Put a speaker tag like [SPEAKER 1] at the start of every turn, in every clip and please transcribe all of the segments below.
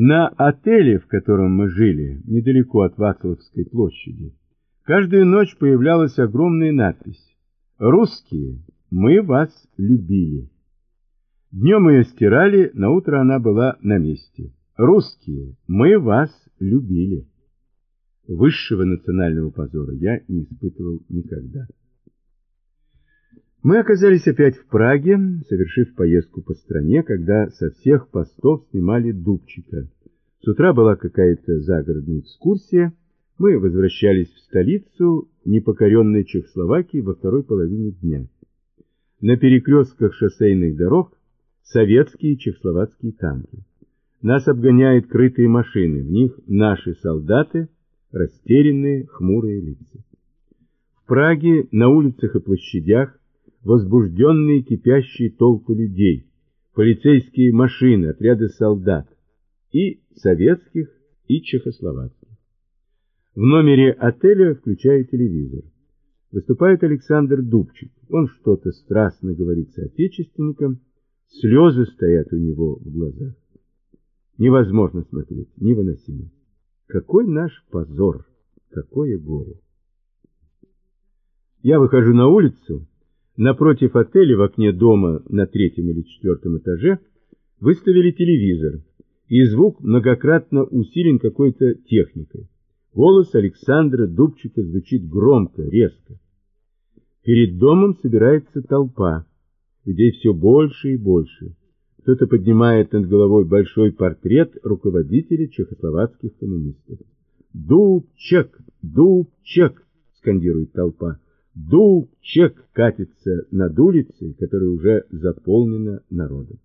[SPEAKER 1] На отеле, в котором мы жили, недалеко от Вацлавской площади, каждую ночь появлялась огромная надпись «Русские, мы вас любили». Днем ее стирали, на утро она была на месте. «Русские, мы вас любили». Высшего национального позора я не испытывал никогда. Мы оказались опять в Праге, совершив поездку по стране, когда со всех постов снимали Дубчика. С утра была какая-то загородная экскурсия. Мы возвращались в столицу непокоренной Чехословакии во второй половине дня. На перекрестках шоссейных дорог советские и чехословацкие танки. Нас обгоняют крытые машины, в них наши солдаты, растерянные, хмурые лица. В Праге на улицах и площадях возбужденные кипящие толпы людей, полицейские машины, отряды солдат, и советских, и чехословацких. В номере отеля включаю телевизор. Выступает Александр Дубчик. Он что-то страстно говорит соотечественникам, слезы стоят у него в глазах. Невозможно смотреть, невыносимо. Какой наш позор, какое горе. Я выхожу на улицу, Напротив отеля в окне дома на третьем или четвертом этаже выставили телевизор, и звук многократно усилен какой-то техникой. Голос Александра Дубчика звучит громко, резко. Перед домом собирается толпа. Людей все больше и больше. Кто-то поднимает над головой большой портрет руководителя чехословацких коммунистов. «Дубчик! Дубчик!» — скандирует толпа. Дубчик катится над улицей, которая уже заполнена народом.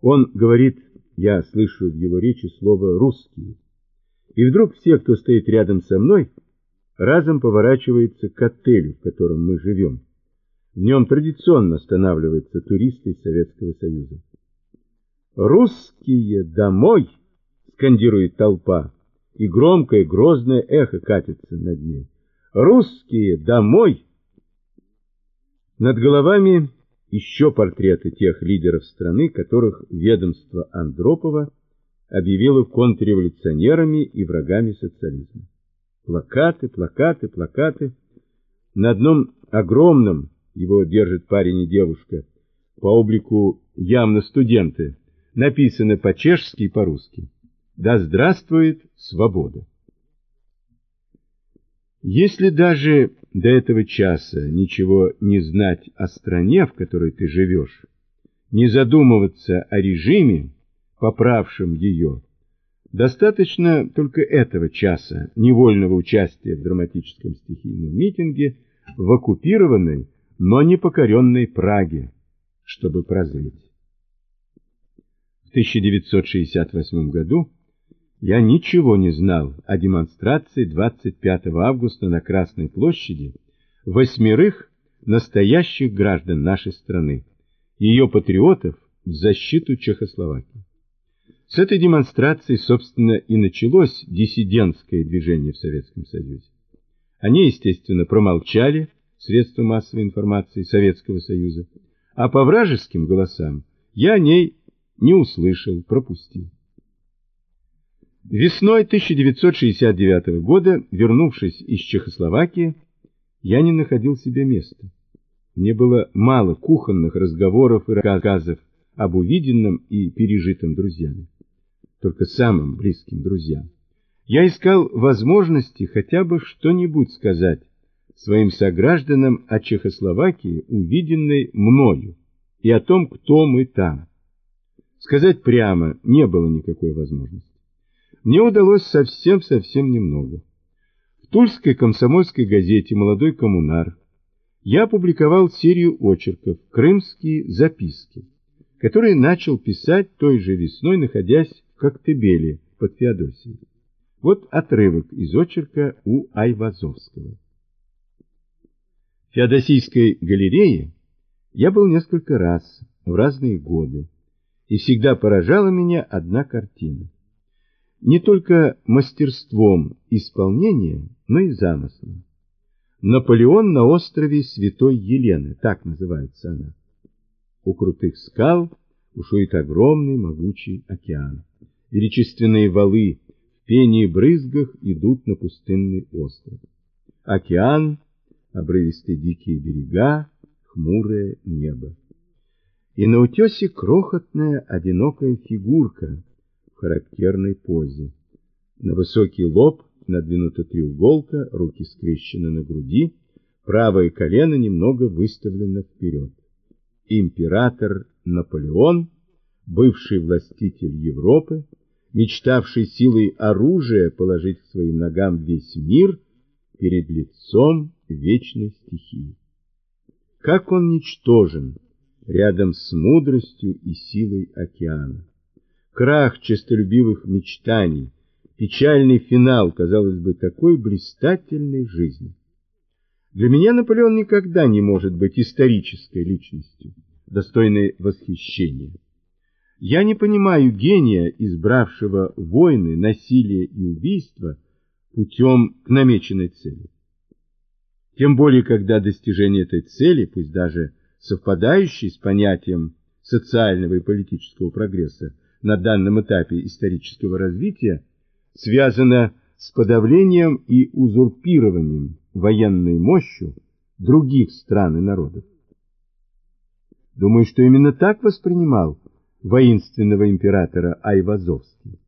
[SPEAKER 1] Он говорит, я слышу в его речи слово «русские». И вдруг все, кто стоит рядом со мной, разом поворачивается к отелю, в котором мы живем. В нем традиционно останавливаются туристы из Советского Союза. «Русские домой!» — скандирует толпа, и громкое грозное эхо катится над ней. Русские, домой! Над головами еще портреты тех лидеров страны, которых ведомство Андропова объявило контрреволюционерами и врагами социализма. Плакаты, плакаты, плакаты. На одном огромном, его держит парень и девушка, по облику явно студенты, написано по-чешски и по-русски. Да здравствует свобода! Если даже до этого часа ничего не знать о стране, в которой ты живешь, не задумываться о режиме, поправшем ее, достаточно только этого часа невольного участия в драматическом стихийном митинге в оккупированной, но не покоренной Праге, чтобы прозреть. В 1968 году я ничего не знал о демонстрации 25 августа на Красной площади восьмерых настоящих граждан нашей страны, ее патриотов в защиту Чехословакии. С этой демонстрации, собственно, и началось диссидентское движение в Советском Союзе. Они, естественно, промолчали средства массовой информации Советского Союза, а по вражеским голосам я о ней не услышал, пропустил. Весной 1969 года, вернувшись из Чехословакии, я не находил себе места. Мне было мало кухонных разговоров и рассказов об увиденном и пережитом друзьями, только самым близким друзьям. Я искал возможности хотя бы что-нибудь сказать своим согражданам о Чехословакии, увиденной мною, и о том, кто мы там. Сказать прямо не было никакой возможности мне удалось совсем-совсем немного. В Тульской комсомольской газете «Молодой коммунар» я опубликовал серию очерков «Крымские записки», которые начал писать той же весной, находясь в Коктебеле под Феодосией. Вот отрывок из очерка у Айвазовского. В Феодосийской галерее я был несколько раз в разные годы, и всегда поражала меня одна картина не только мастерством исполнения, но и замыслом. Наполеон на острове Святой Елены, так называется она. У крутых скал бушует огромный могучий океан. Величественные валы в пении брызгах идут на пустынный остров. Океан, обрывистые дикие берега, хмурое небо. И на утесе крохотная одинокая фигурка характерной позе. На высокий лоб надвинута треуголка, руки скрещены на груди, правое колено немного выставлено вперед. Император Наполеон, бывший властитель Европы, мечтавший силой оружия положить к своим ногам весь мир перед лицом вечной стихии. Как он ничтожен рядом с мудростью и силой океана. Крах честолюбивых мечтаний, печальный финал, казалось бы, такой блистательной жизни. Для меня Наполеон никогда не может быть исторической личностью, достойной восхищения. Я не понимаю гения, избравшего войны, насилие и убийство путем к намеченной цели. Тем более, когда достижение этой цели, пусть даже совпадающей с понятием социального и политического прогресса на данном этапе исторического развития, связано с подавлением и узурпированием военной мощью других стран и народов. Думаю, что именно так воспринимал воинственного императора Айвазовский.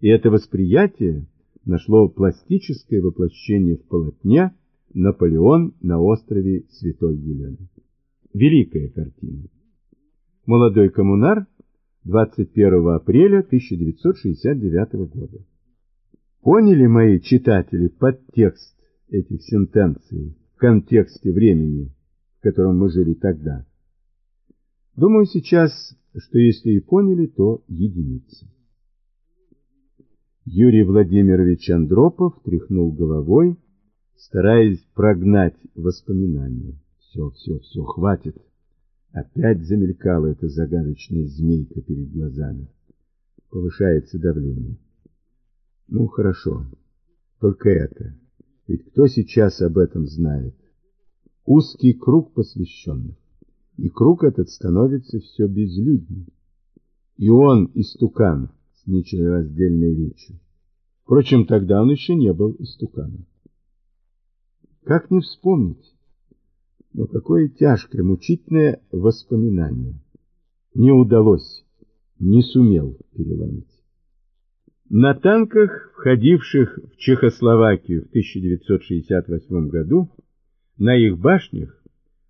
[SPEAKER 1] И это восприятие нашло пластическое воплощение в полотне Наполеон на острове Святой Елены. Великая картина. Молодой коммунар, 21 апреля 1969 года. Поняли мои читатели подтекст этих сентенций в контексте времени, в котором мы жили тогда? Думаю сейчас, что если и поняли, то единицы. Юрий Владимирович Андропов тряхнул головой, стараясь прогнать воспоминания. Все, все, все, хватит. Опять замелькала эта загадочная змейка перед глазами. Повышается давление. Ну, хорошо. Только это. Ведь кто сейчас об этом знает? Узкий круг посвященных. И круг этот становится все безлюднее. И он истукан с нечленораздельной речью. Впрочем, тогда он еще не был истуканом. Как не вспомнить? Но какое тяжкое, мучительное воспоминание. Не удалось, не сумел переломить. На танках, входивших в Чехословакию в 1968 году, на их башнях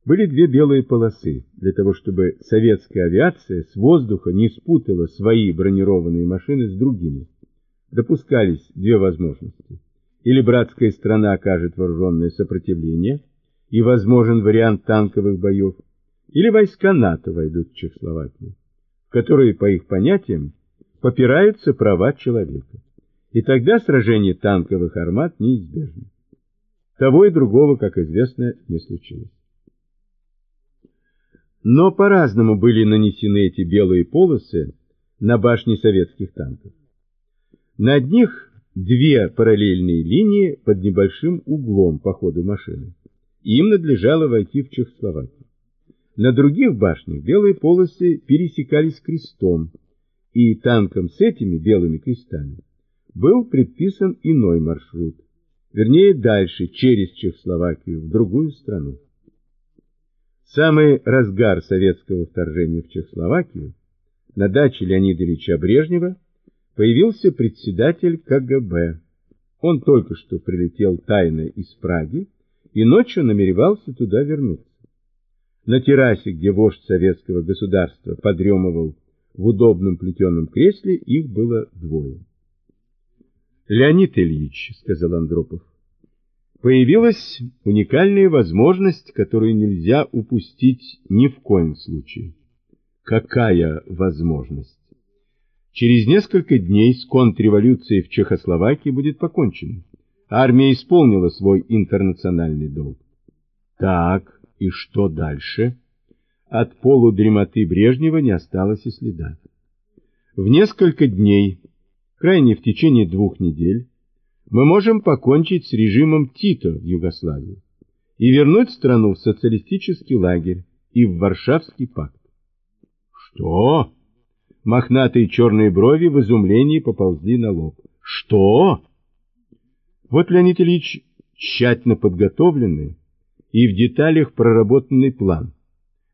[SPEAKER 1] были две белые полосы, для того чтобы советская авиация с воздуха не спутала свои бронированные машины с другими. Допускались две возможности. Или братская страна окажет вооруженное сопротивление, и возможен вариант танковых боев, или войска НАТО войдут в Чехословакию, которые, по их понятиям, попираются права человека. И тогда сражение танковых армат неизбежно. Того и другого, как известно, не случилось. Но по-разному были нанесены эти белые полосы на башни советских танков. На одних две параллельные линии под небольшим углом по ходу машины. Им надлежало войти в Чехословакию. На других башнях белые полосы пересекались крестом, и танкам с этими белыми крестами был предписан иной маршрут, вернее дальше, через Чехословакию, в другую страну. самый разгар советского вторжения в Чехословакию на даче Леонида Ильича Брежнева появился председатель КГБ. Он только что прилетел тайно из Праги и ночью намеревался туда вернуться. На террасе, где вождь советского государства подремывал в удобном плетеном кресле, их было двое. «Леонид Ильич», — сказал Андропов, — «появилась уникальная возможность, которую нельзя упустить ни в коем случае». «Какая возможность?» Через несколько дней с контрреволюцией в Чехословакии будет покончено. Армия исполнила свой интернациональный долг. Так, и что дальше? От полудремоты Брежнева не осталось и следа. В несколько дней, крайне в течение двух недель, мы можем покончить с режимом Тито в Югославии и вернуть страну в социалистический лагерь и в Варшавский пакт. Что? Мохнатые черные брови в изумлении поползли на лоб. Что? Вот, Леонид Ильич, тщательно подготовленный и в деталях проработанный план,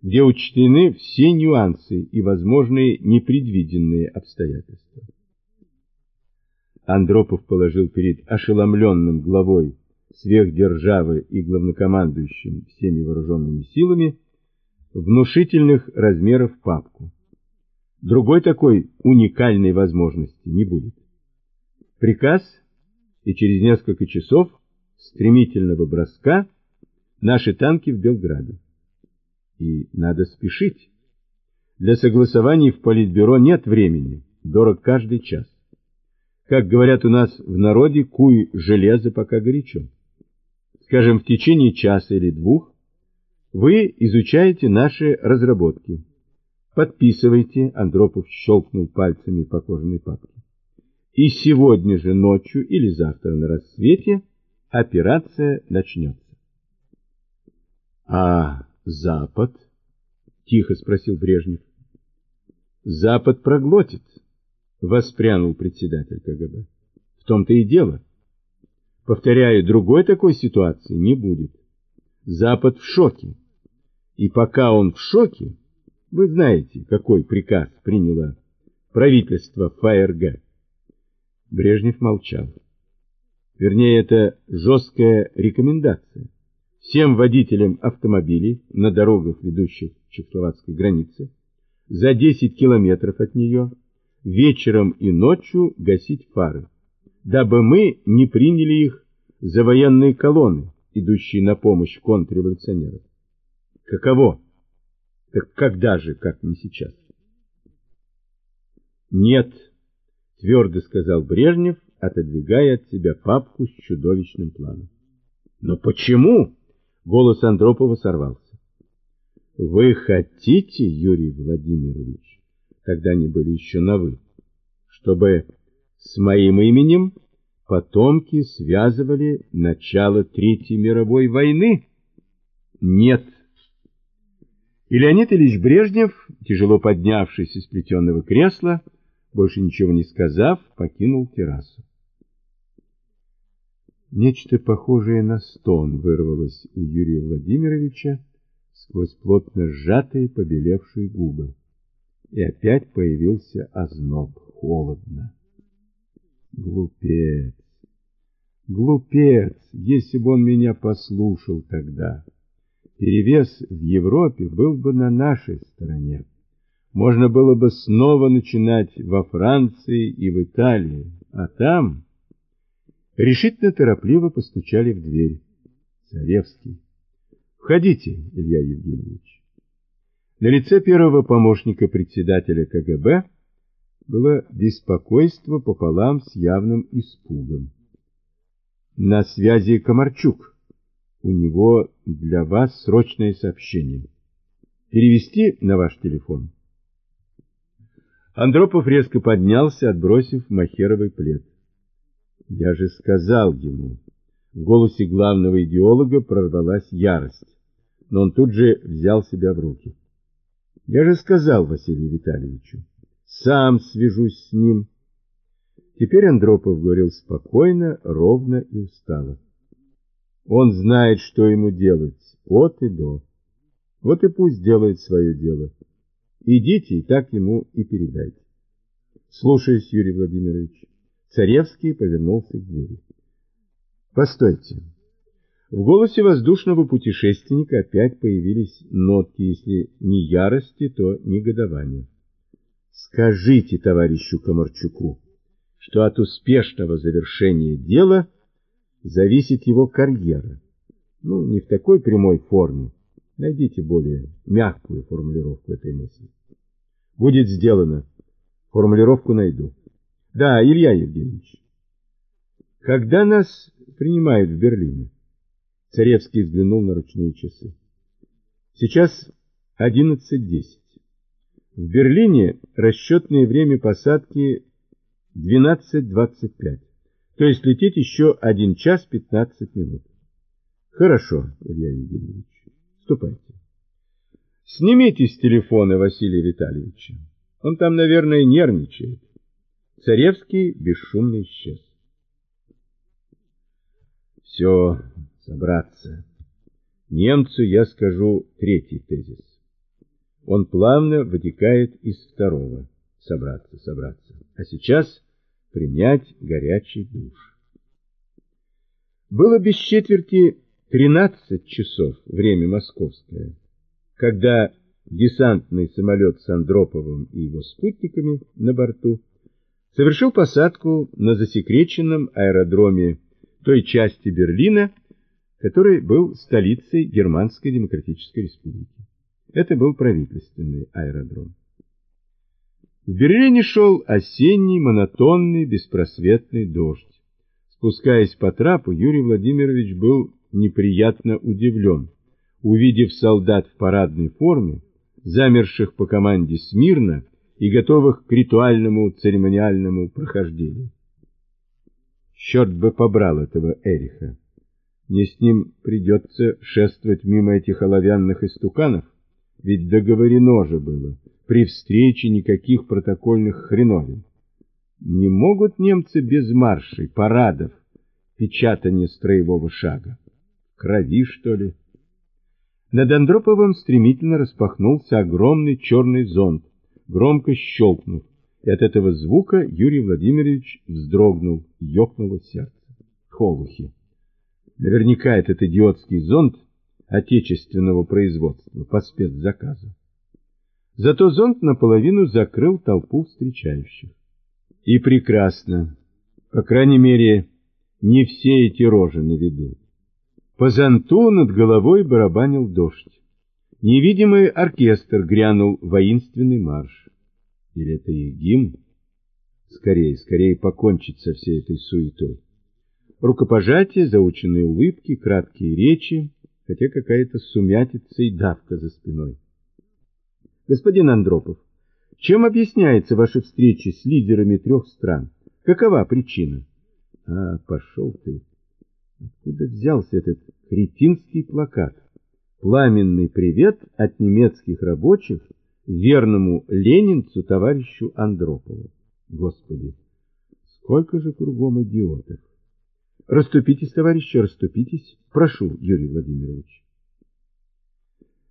[SPEAKER 1] где учтены все нюансы и возможные непредвиденные обстоятельства. Андропов положил перед ошеломленным главой сверхдержавы и главнокомандующим всеми вооруженными силами внушительных размеров папку. Другой такой уникальной возможности не будет. Приказ, и через несколько часов стремительного броска наши танки в Белграде. И надо спешить. Для согласований в Политбюро нет времени, дорог каждый час. Как говорят у нас в народе, куй железо пока горячо. Скажем, в течение часа или двух вы изучаете наши разработки. Подписывайте, Андропов щелкнул пальцами по кожаной папке. И сегодня же ночью или завтра на рассвете операция начнется. А Запад? Тихо спросил Брежнев. Запад проглотит, воспрянул председатель КГБ. В том-то и дело. Повторяю, другой такой ситуации не будет. Запад в шоке. И пока он в шоке, вы знаете, какой приказ приняло правительство ФРГ. Брежнев молчал. Вернее, это жесткая рекомендация. Всем водителям автомобилей на дорогах, ведущих к чехословацкой границе, за 10 километров от нее, вечером и ночью гасить фары, дабы мы не приняли их за военные колонны, идущие на помощь контрреволюционерам. Каково? Так когда же, как не сейчас? Нет, твердо сказал Брежнев, отодвигая от себя папку с чудовищным планом. Но почему? Голос Андропова сорвался. Вы хотите, Юрий Владимирович, тогда они были еще на «вы», чтобы с моим именем потомки связывали начало Третьей мировой войны? Нет. И Леонид Ильич Брежнев, тяжело поднявшись из плетеного кресла, больше ничего не сказав, покинул террасу. Нечто похожее на стон вырвалось у Юрия Владимировича сквозь плотно сжатые побелевшие губы. И опять появился озноб, холодно. Глупец! Глупец, если бы он меня послушал тогда. Перевес в Европе был бы на нашей стороне. Можно было бы снова начинать во Франции и в Италии, а там... Решительно торопливо постучали в дверь. Царевский. «Входите, Илья Евгеньевич». На лице первого помощника председателя КГБ было беспокойство пополам с явным испугом. На связи Комарчук. У него для вас срочное сообщение. Перевести на ваш телефон? Андропов резко поднялся, отбросив махеровый плед. Я же сказал ему. В голосе главного идеолога прорвалась ярость, но он тут же взял себя в руки. Я же сказал Василию Витальевичу, сам свяжусь с ним. Теперь Андропов говорил спокойно, ровно и устало. Он знает, что ему делать, от и до. Вот и пусть делает свое дело. Идите и так ему и передайте. Слушаюсь, Юрий Владимирович. Царевский повернулся к двери. Постойте. В голосе воздушного путешественника опять появились нотки, если не ярости, то негодования. Скажите товарищу Комарчуку, что от успешного завершения дела зависит его карьера. Ну, не в такой прямой форме. Найдите более мягкую формулировку этой мысли. Будет сделано. Формулировку найду. Да, Илья Евгеньевич. Когда нас принимают в Берлине? Царевский взглянул на ручные часы. Сейчас 11.10. В Берлине расчетное время посадки 12.25. То есть лететь еще 1 час 15 минут. Хорошо, Илья Евгеньевич. Ступайте. Снимите с телефона Василия Витальевича. Он там, наверное, нервничает. Царевский бесшумно исчез. Все, собраться. Немцу я скажу третий тезис. Он плавно вытекает из второго. Собраться, собраться. А сейчас принять горячий душ. Было без четверти 13 часов, время московское, когда десантный самолет с Андроповым и его спутниками на борту совершил посадку на засекреченном аэродроме той части Берлина, который был столицей Германской Демократической Республики. Это был правительственный аэродром. В Берлине шел осенний, монотонный, беспросветный дождь. Спускаясь по трапу, Юрий Владимирович был неприятно удивлен, увидев солдат в парадной форме, замерших по команде смирно и готовых к ритуальному церемониальному прохождению. Черт бы побрал этого Эриха. Мне с ним придется шествовать мимо этих оловянных истуканов, ведь договорено же было, при встрече никаких протокольных хреновин. Не могут немцы без маршей, парадов, печатания строевого шага. Крови, что ли? Над Андроповым стремительно распахнулся огромный черный зонт, громко щелкнув, и от этого звука Юрий Владимирович вздрогнул, ёкнуло сердце. Холухи. Наверняка этот идиотский зонт отечественного производства по спецзаказу. Зато зонт наполовину закрыл толпу встречающих. И прекрасно. По крайней мере, не все эти рожи на виду. По зонту над головой барабанил дождь. Невидимый оркестр грянул воинственный марш. Или это и гимн? Скорее, скорее покончить со всей этой суетой. Рукопожатие, заученные улыбки, краткие речи, хотя какая-то сумятица и давка за спиной. Господин Андропов, чем объясняется ваша встреча с лидерами трех стран? Какова причина? А, пошел ты. Откуда взялся этот кретинский плакат? Пламенный привет от немецких рабочих верному ленинцу товарищу Андропову. Господи, сколько же кругом идиотов! Раступитесь, товарищи, раступитесь. Прошу, Юрий Владимирович.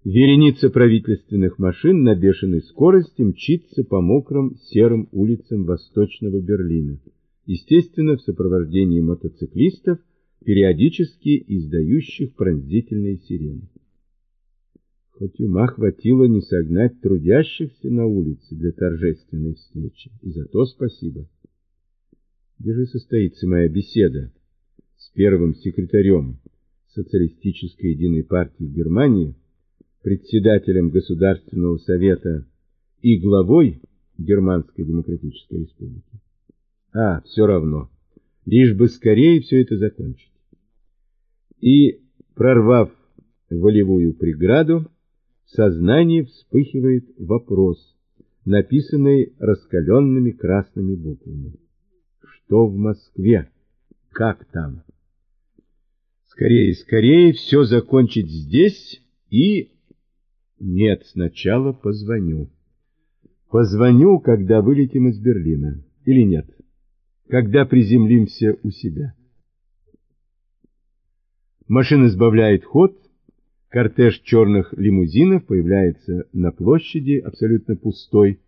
[SPEAKER 1] Вереница правительственных машин на бешеной скорости мчится по мокрым серым улицам восточного Берлина, естественно, в сопровождении мотоциклистов, периодически издающих пронзительные сирены. Хоть ума хватило не согнать трудящихся на улице для торжественной встречи, и за то спасибо. Где же состоится моя беседа с первым секретарем Социалистической единой партии Германии, председателем Государственного совета и главой Германской демократической республики? А, все равно, лишь бы скорее все это закончить и, прорвав волевую преграду, в сознании вспыхивает вопрос, написанный раскаленными красными буквами. Что в Москве? Как там? Скорее, скорее все закончить здесь и... Нет, сначала позвоню. Позвоню, когда вылетим из Берлина. Или нет? Когда приземлимся у себя. Машина сбавляет ход, кортеж черных лимузинов появляется на площади, абсолютно пустой,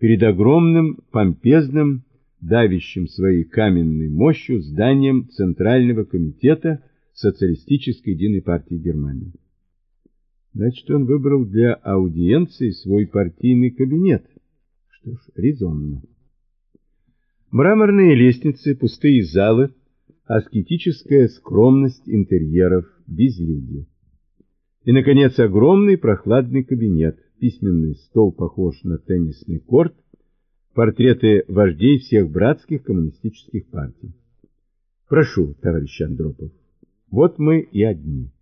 [SPEAKER 1] перед огромным, помпезным, давящим своей каменной мощью зданием Центрального комитета Социалистической единой партии Германии. Значит, он выбрал для аудиенции свой партийный кабинет. Что ж, резонно. Мраморные лестницы, пустые залы — аскетическая скромность интерьеров, безлюдье. И, наконец, огромный прохладный кабинет, письменный стол похож на теннисный корт, портреты вождей всех братских коммунистических партий. Прошу, товарищ Андропов, вот мы и одни.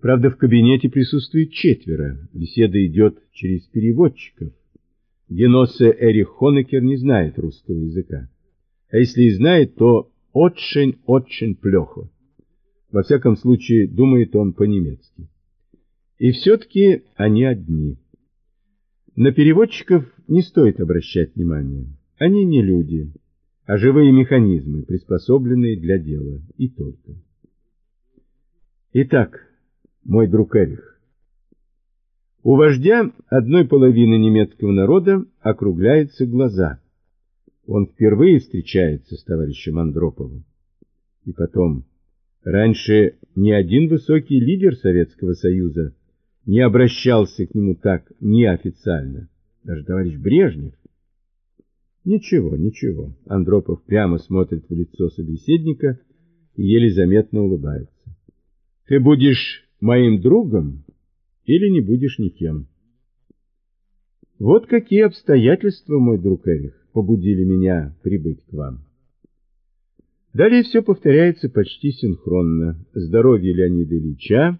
[SPEAKER 1] Правда, в кабинете присутствует четверо, беседа идет через переводчиков. Геносе Эрих Хонекер не знает русского языка а если и знает, то очень-очень плохо. Во всяком случае, думает он по-немецки. И все-таки они одни. На переводчиков не стоит обращать внимания. Они не люди, а живые механизмы, приспособленные для дела, и только. Итак, мой друг Эрих, у вождя одной половины немецкого народа округляются глаза. Он впервые встречается с товарищем Андроповым. И потом, раньше ни один высокий лидер Советского Союза не обращался к нему так неофициально. Даже товарищ Брежнев. Ничего, ничего. Андропов прямо смотрит в лицо собеседника и еле заметно улыбается. Ты будешь моим другом или не будешь никем? Вот какие обстоятельства, мой друг Эрих, побудили меня прибыть к вам. Далее все повторяется почти синхронно. Здоровье Леонида Ильича,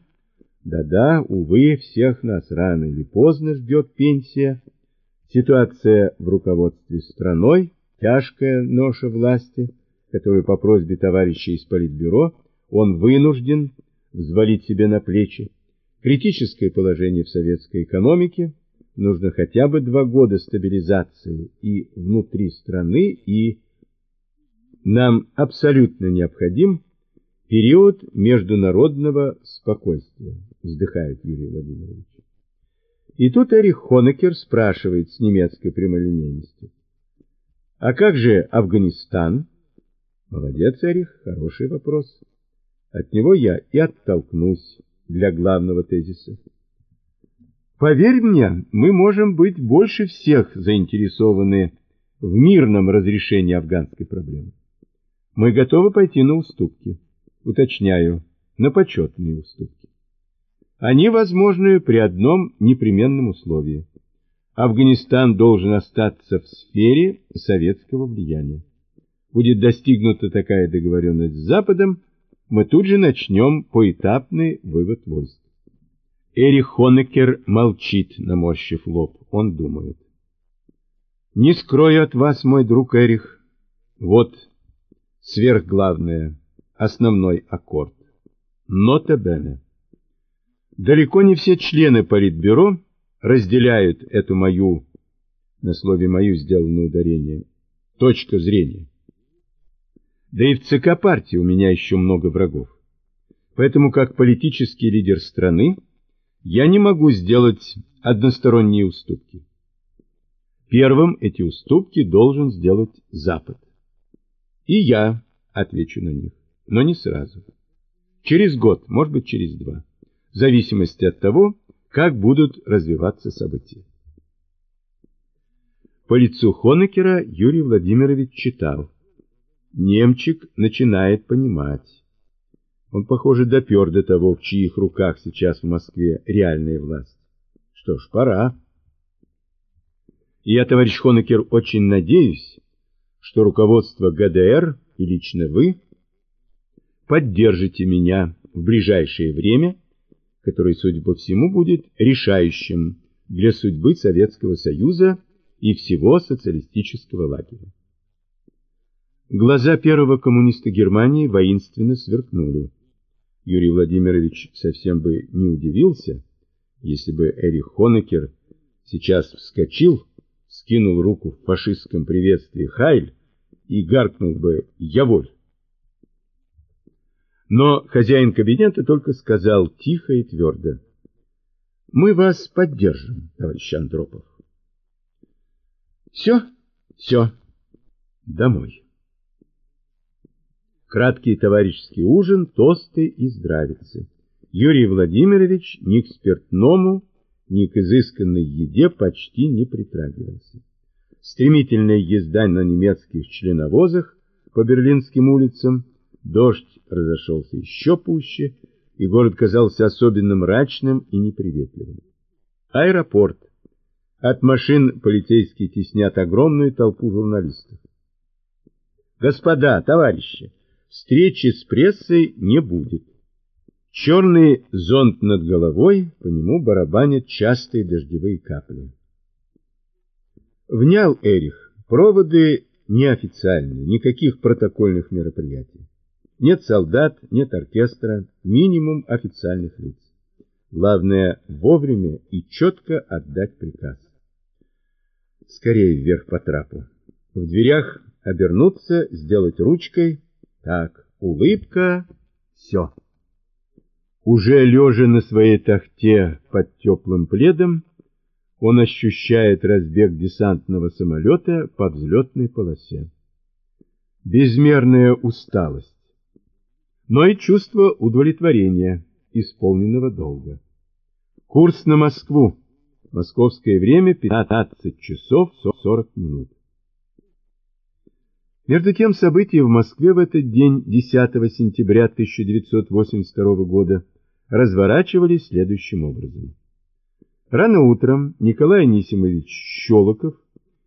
[SPEAKER 1] да-да, увы, всех нас рано или поздно ждет пенсия. Ситуация в руководстве страной, тяжкая ноша власти, которую по просьбе товарища из Политбюро он вынужден взвалить себе на плечи. Критическое положение в советской экономике, нужно хотя бы два года стабилизации и внутри страны, и нам абсолютно необходим период международного спокойствия, вздыхает Юрий Владимирович. И тут Эрих Хонекер спрашивает с немецкой прямолинейностью. А как же Афганистан? Молодец, Эрих, хороший вопрос. От него я и оттолкнусь для главного тезиса. Поверь мне, мы можем быть больше всех заинтересованы в мирном разрешении афганской проблемы. Мы готовы пойти на уступки. Уточняю, на почетные уступки. Они возможны при одном непременном условии. Афганистан должен остаться в сфере советского влияния. Будет достигнута такая договоренность с Западом, мы тут же начнем поэтапный вывод войск. Эрих Хонекер молчит, наморщив лоб. Он думает. Не скрою от вас, мой друг Эрих, вот сверхглавное, основной аккорд. Нота бене. Далеко не все члены Политбюро разделяют эту мою, на слове «мою» сделано ударение, точку зрения. Да и в ЦК партии у меня еще много врагов. Поэтому, как политический лидер страны, я не могу сделать односторонние уступки. Первым эти уступки должен сделать Запад. И я отвечу на них, но не сразу. Через год, может быть, через два. В зависимости от того, как будут развиваться события. По лицу Хонекера Юрий Владимирович читал. Немчик начинает понимать. Он, похоже, допер до того, в чьих руках сейчас в Москве реальная власть. Что ж, пора. Я, товарищ Хонекер, очень надеюсь, что руководство ГДР и лично вы поддержите меня в ближайшее время, которое, судя по всему, будет решающим для судьбы Советского Союза и всего социалистического лагеря. Глаза первого коммуниста Германии воинственно сверкнули. Юрий Владимирович совсем бы не удивился, если бы Эрих Хонекер сейчас вскочил скинул руку в фашистском приветствии «Хайль» и гаркнул бы «Яволь». Но хозяин кабинета только сказал тихо и твердо «Мы вас поддержим, товарищ Андропов». Все, все, домой. Краткий товарищеский ужин, тосты и здравицы. Юрий Владимирович ни к спиртному, ни к изысканной еде почти не притрагивался. Стремительная езда на немецких членовозах по берлинским улицам, дождь разошелся еще пуще, и город казался особенно мрачным и неприветливым. Аэропорт. От машин полицейские теснят огромную толпу журналистов. Господа, товарищи, встречи с прессой не будет. Черный зонт над головой, по нему барабанят частые дождевые капли. Внял Эрих, проводы неофициальные, никаких протокольных мероприятий. Нет солдат, нет оркестра, минимум официальных лиц. Главное вовремя и четко отдать приказ. Скорее вверх по трапу. В дверях обернуться, сделать ручкой. Так, улыбка, все. Уже лежа на своей тахте под теплым пледом, он ощущает разбег десантного самолета по взлетной полосе. Безмерная усталость, но и чувство удовлетворения исполненного долга. Курс на Москву. Московское время 15 часов 40 минут. Между тем события в Москве в этот день, 10 сентября 1982 года, разворачивались следующим образом. Рано утром Николай Анисимович Щелоков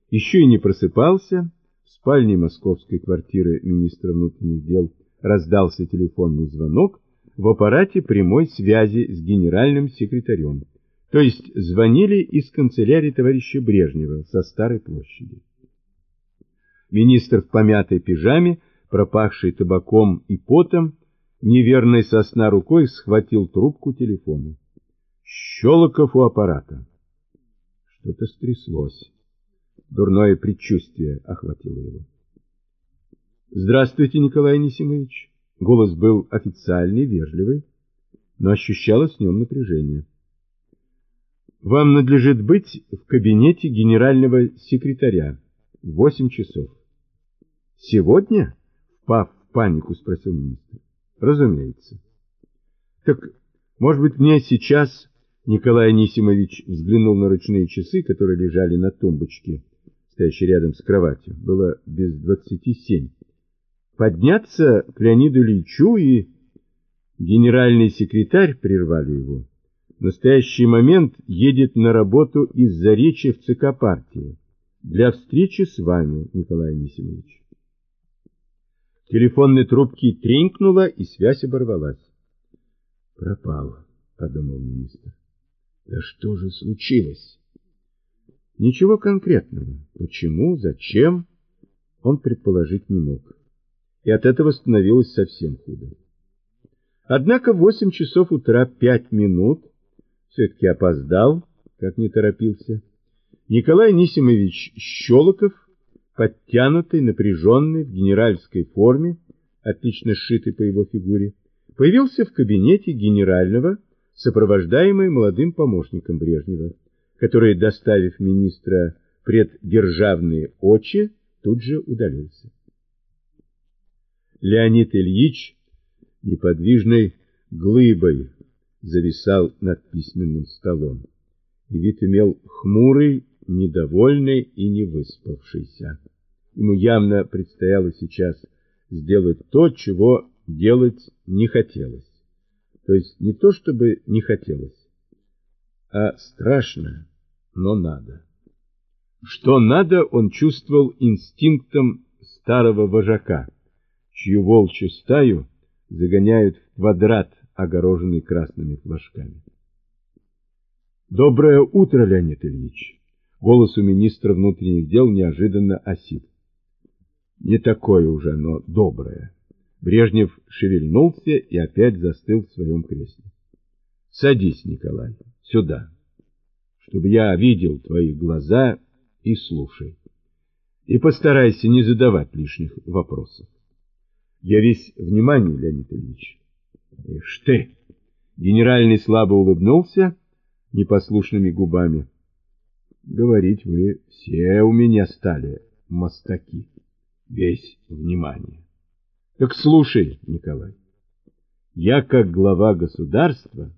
[SPEAKER 1] еще и не просыпался, в спальне московской квартиры министра внутренних дел раздался телефонный звонок в аппарате прямой связи с генеральным секретарем, то есть звонили из канцелярии товарища Брежнева со Старой площади. Министр в помятой пижаме, пропахший табаком и потом, неверной сосна рукой схватил трубку телефона. Щелоков у аппарата. Что-то стряслось. Дурное предчувствие охватило его. «Здравствуйте, Николай Несимович». Голос был официальный, вежливый, но ощущалось в нем напряжение. «Вам надлежит быть в кабинете генерального секретаря восемь часов». «Сегодня?» — впав в панику, спросил министр. «Разумеется». «Так, может быть, мне сейчас...» Николай Анисимович взглянул на ручные часы, которые лежали на тумбочке, стоящей рядом с кроватью. Было без двадцати семь. Подняться к Леониду Ильичу и... Генеральный секретарь прервали его. В настоящий момент едет на работу из Заречья в ЦК партии для встречи с вами, Николай Анисимович. Телефонной трубки тренькнула, и связь оборвалась. «Пропал», — подумал министр. Да что же случилось? Ничего конкретного. Почему, зачем, он предположить не мог. И от этого становилось совсем худо. Однако в восемь часов утра пять минут все-таки опоздал, как не торопился. Николай Нисимович Щелоков, подтянутый, напряженный, в генеральской форме, отлично сшитый по его фигуре, появился в кабинете генерального сопровождаемый молодым помощником Брежнева, который, доставив министра пред державные очи, тут же удалился. Леонид Ильич неподвижной глыбой зависал над письменным столом, и вид имел хмурый, недовольный и невыспавшийся. Ему явно предстояло сейчас сделать то, чего делать не хотелось. То есть не то, чтобы не хотелось, а страшно, но надо. Что надо, он чувствовал инстинктом старого вожака, чью волчью стаю загоняют в квадрат, огороженный красными флажками. «Доброе утро, Леонид Ильич!» Голос у министра внутренних дел неожиданно осип. «Не такое уже, но доброе». Брежнев шевельнулся и опять застыл в своем кресле. — Садись, Николай, сюда, чтобы я видел твои глаза и слушай. И постарайся не задавать лишних вопросов. Я весь внимание, Леонид Ильич. Ишь ты! Генеральный слабо улыбнулся непослушными губами. Говорить вы все у меня стали мостаки. Весь внимание. Так слушай, Николай, я как глава государства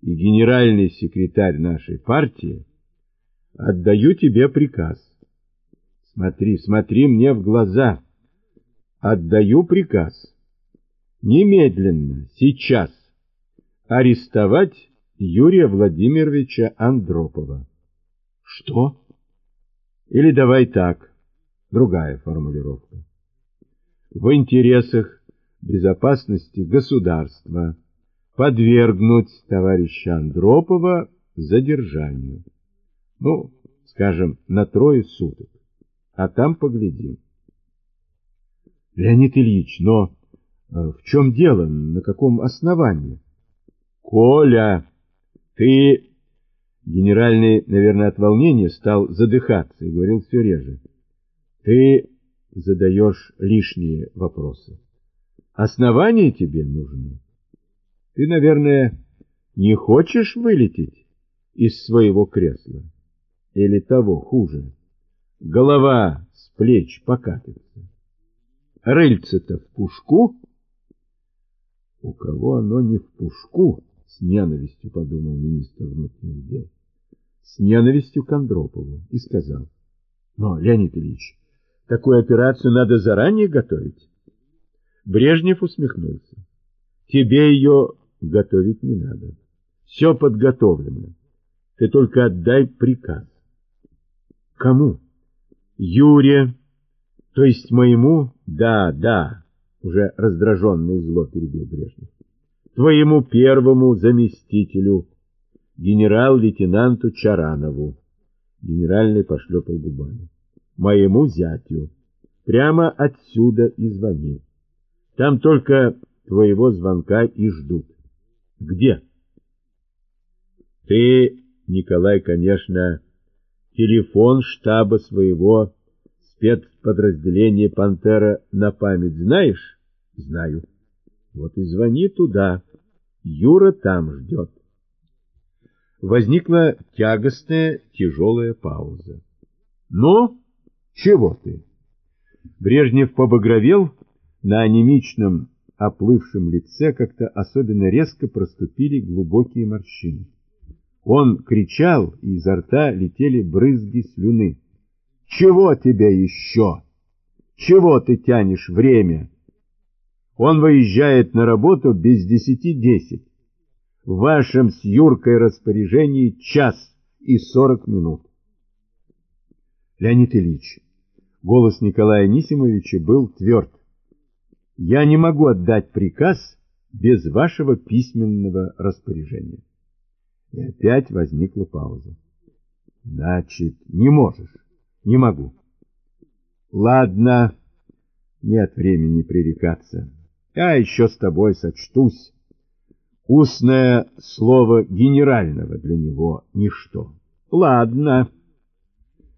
[SPEAKER 1] и генеральный секретарь нашей партии отдаю тебе приказ. Смотри, смотри мне в глаза. Отдаю приказ. Немедленно, сейчас, арестовать Юрия Владимировича Андропова. Что? Или давай так, другая формулировка в интересах безопасности государства подвергнуть товарища Андропова задержанию. Ну, скажем, на трое суток. А там поглядим. Леонид Ильич, но э, в чем дело, на каком основании? Коля, ты... Генеральный, наверное, от волнения стал задыхаться и говорил все реже. Ты задаешь лишние вопросы. Основания тебе нужны. Ты, наверное, не хочешь вылететь из своего кресла? Или того хуже? Голова с плеч покатится. Рыльце-то в пушку? У кого оно не в пушку? С ненавистью подумал министр внутренних дел. С ненавистью к Андропову и сказал. Но, Леонид Ильич, такую операцию надо заранее готовить. Брежнев усмехнулся. Тебе ее готовить не надо. Все подготовлено. Ты только отдай приказ. Кому? Юре. То есть моему? Да, да. Уже раздраженный зло перебил Брежнев. Твоему первому заместителю, генерал-лейтенанту Чаранову. Генеральный пошлепал губами. Моему зятю. Прямо отсюда и звони. Там только твоего звонка и ждут. Где? Ты, Николай, конечно, телефон штаба своего спецподразделения «Пантера» на память знаешь? Знаю. Вот и звони туда. Юра там ждет. Возникла тягостная, тяжелая пауза. Ну, чего ты? Брежнев побагровел, на анемичном оплывшем лице как-то особенно резко проступили глубокие морщины. Он кричал, и изо рта летели брызги слюны. «Чего тебе еще? Чего ты тянешь время?» Он выезжает на работу без десяти десять. В вашем с Юркой распоряжении час и сорок минут. Леонид Ильич, голос Николая Нисимовича был тверд. Я не могу отдать приказ без вашего письменного распоряжения. И опять возникла пауза. Значит, не можешь. Не могу. Ладно, нет времени пререкаться. Я еще с тобой сочтусь. Устное слово генерального для него ничто. Ладно.